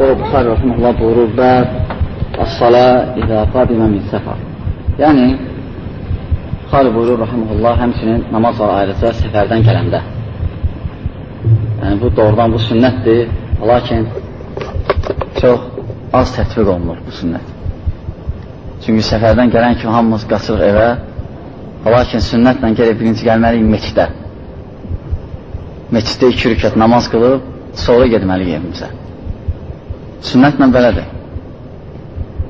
Sonra Buxar Rəhməllah buyurur və As-sala idə qadimə min səfər. Yəni, Buxar buyurur Rəhməllah həmçinin namaz ayrıca səfərdən gələndə. Yəni, bu doğrudan bu sünnətdir, lakin çox az tətbiq olunur bu sünnət. Çünki səfərdən gələn kimi hamımız qaçırıq evə, lakin sünnətlə gəlib birinci gəlməliyik meçdə. Meçdə iki rükət namaz qılıb, sonra gedməliyik evimizə. Sünnətlə belədir.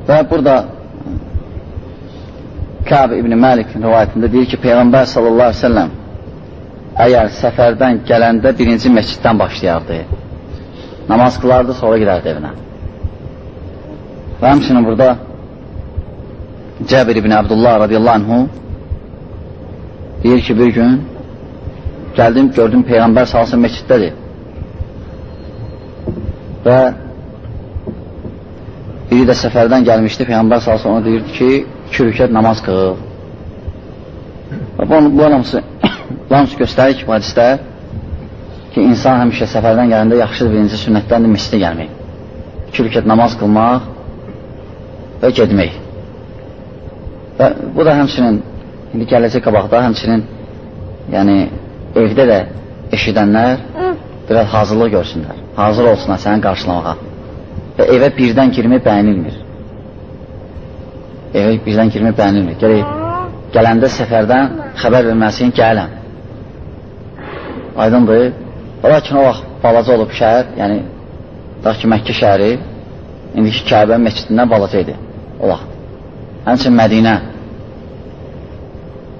Və burada Kəb İbn Məlik rivayətində deyir ki, Peyğəmbər sallallahu aleyhi ve sellem əgər səfərdən gələndə birinci məsciddən başlayardı. Namaz qılardı, sonra girərdi evinə. Və həmçinin burada Cəbir ibn Abdullah radiyallahu anhu deyir ki, bir gün gəldim, gördüm Peyğəmbər salsın məsciddədir. Və biri də səfərdən gəlmişdi, Peyğəmbər salsın ona deyirdi ki, iki rükət namaz qıl. Və bu, bu hamısı, bu hamısı göstərir ki, hadisdə ki, insan həmişə səfərdən gələndə yaxşıdır birinci sünnətdən misli gəlmək. İki rükət namaz qılmaq və gedmək. Və bu da həmçinin, indi gələcək qabaqda həmçinin, yəni evdə də eşidənlər biraz hazırlıq görsünlər. Hazır olsunlar səni qarşılamağa. Və evə birdən girmək bəyənilmir. Evə birdən girmək bəyənilmir. Gələk, gələndə səfərdən xəbər verməlisin, gələm. Aydındır. Lakin o vaxt balaca olub şəhər, yəni, dax ki, Məkkə şəhəri, indiki Kəbə məscidindən balaca idi o vaxt. Həmçin Mədinə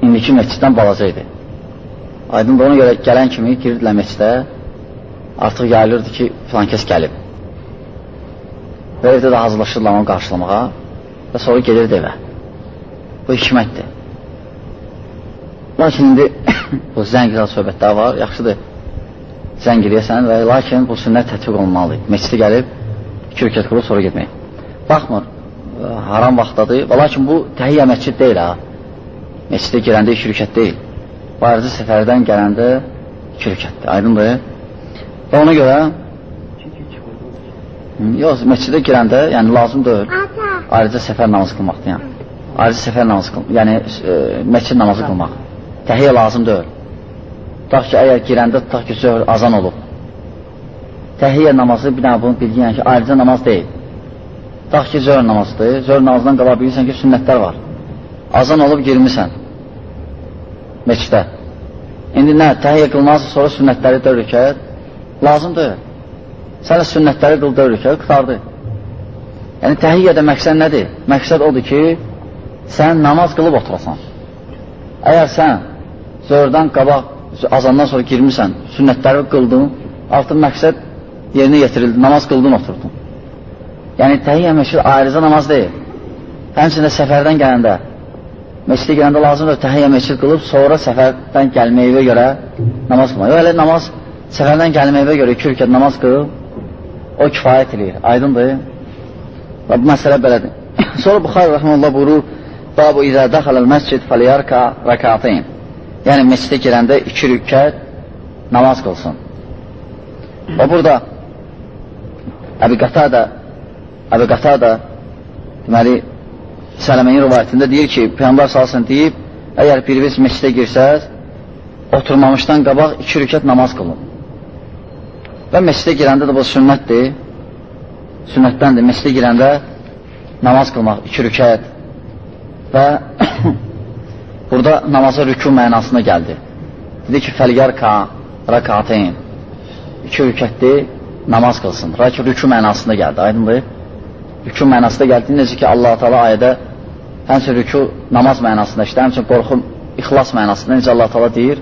indiki məsciddən balaca idi. Aydın ona görə gələn kimi girdilər məscidə, artıq yayılırdı ki, filan kəs gəlib. Və evdə də hazırlaşırlar onu qarşılamağa və sonra gelirdi evə. Bu hikmətdir. Lakin indi bu zəng söhbətlər var, yaxşıdır zəng eləyəsən və lakin bu sünnət tətbiq olunmalıdır. Məscidə gəlib iki rükət qılıb sonra getmək. Baxmır, haram vaxtdadır və lakin bu təhiyyə məscid deyil ha. Məscidə girəndə iki rükət deyil. Bu ayrıcı səfərdən gələndə iki rükətdir, aydındır. Və ona görə yox, məscidə girəndə, yəni lazım deyil, ayrıca səfər namazı qılmaqdır, yəni. Ayrıca səfər namazı qılmaq, yəni e, məscid namazı qılmaq. Təhiyyə lazım deyil. Tutaq ki, əgər girəndə tutaq ki, zöhr azan olub. Təhiyyə namazı, bir dənə bunu bilgiyən ki, ayrıca namaz deyil. Tutaq ki, zöhr namazıdır, zöhr namazdan qala bilirsən ki, sünnətlər var. Azan olub girmisən meçdə. İndi nə, təhiyyə qılmazsa sonra sünnətləri dörd rükət lazımdır. Sənə sünnətləri qıl dörd rükət, qutardı. Yəni, təhiyyədə məqsəd nədir? Məqsəd odur ki, sən namaz qılıb oturasan. Əgər sən zördən qabaq, azandan sonra girmirsən, sünnətləri qıldın, artıq məqsəd yerinə yetirildi, namaz qıldın, oturdun. Yəni, təhiyyə məşhur ayrıca namaz deyil. Həmçində səfərdən gələndə, Məscidə gələndə lazımdır təhiyyə məscid qılıb, sonra səfərdən gəlməyivə görə namaz qılmaq. Yox, elə namaz səfərdən gəlməyivə görə iki rükət namaz qılıb, o kifayət edir, aydındır. Və bu məsələ belədir. sonra Buxar Rəhməllah buyurur, Babu izə dəxələl məscid fəliyarka rəkatin. Yəni, məscidə girəndə iki rükət namaz qılsın. Və burada Əbi Qatada Əbi Qatada deməli, Sələməyin rivayətində deyir ki, Peyğəmbər salsın deyib, əgər biriniz məscidə girsəz, oturmamışdan qabaq iki rükət namaz qılın. Və məscidə girəndə də bu sünnətdir, sünnətdəndir, məscidə girəndə namaz qılmaq, iki rükət və burada namaza rükü mənasına gəldi. Dedi ki, fəliyarka rəkateyn, iki rükətdir, namaz qılsın. Rükü mənasında gəldi, aydındır. Rükü mənasında gəldi, necə ki, Allah-u Teala ayədə Həmçin rüku namaz mənasında işlə, həmçin qorxu ixlas mənasında necə Allah tala deyir,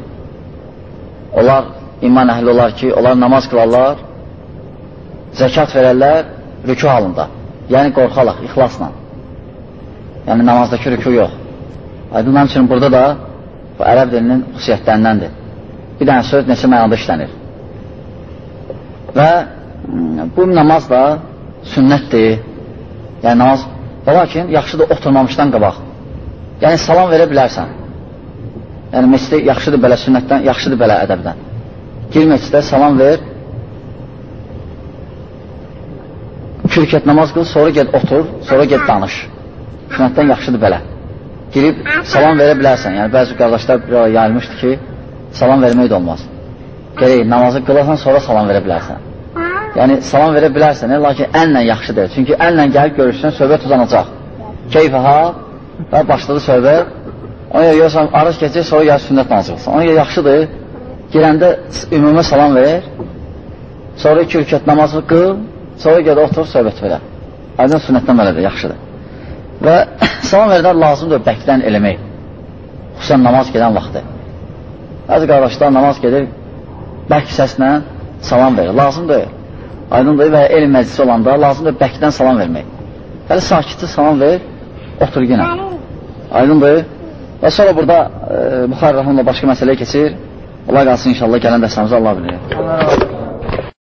onlar iman əhli olar ki, onlar namaz qılarlar, zəkat verərlər rüku halında. Yəni qorxalaq, ixlasla. Yəni namazdakı rüku yox. Aydın həmçinin burada da bu ərəb dilinin xüsusiyyətlərindəndir. Bir dənə söz neçə mənada işlənir. Və bu namaz da sünnətdir. Yəni namaz Və lakin yaxşıdır oturmamışdan qabaq. Yəni salam verə bilərsən. Yəni məscidə yaxşıdır belə sünnətdən, yaxşıdır belə ədəbdən. Gir məscidə salam ver. iki rükət namaz qıl, sonra get otur, sonra get danış. Sünnətdən yaxşıdır belə. Girib salam verə bilərsən. Yəni, bəzi qardaşlar yayılmışdı ki, salam vermək də olmaz. Gerək, namazı qılasan, sonra salam verə bilərsən. Yəni, salam verə bilərsən, lakin əllə yaxşıdır. Çünki əllə gəlib görürsən, söhbət uzanacaq. Keyfəha və başladı söhbət. Ona görə görürsən, arız keçir, sonra gəl sünnət namazı qılsan. Ona görə yaxşıdır, girəndə ümumə salam ver, sonra iki rükət namazı qıl, sonra gəl otur, söhbət verə. Aydın sünnətdən belədir, yaxşıdır. Və salam verdən lazımdır bəkdən eləmək. Xüsusən namaz gedən vaxtı. Bəzi qardaşlar namaz gedir, bərk səslə salam verir. Lazımdır. Aydındır və elm məclisi olanda lazımdır bəkdən salam vermək. Hələ sakitcə salam ver, otur yenə. Aydındır. Və sonra burada e, Buxar Rəhmanla başqa məsələyə keçir. Allah qalsın inşallah gələn dəstəmizə Allah bilir.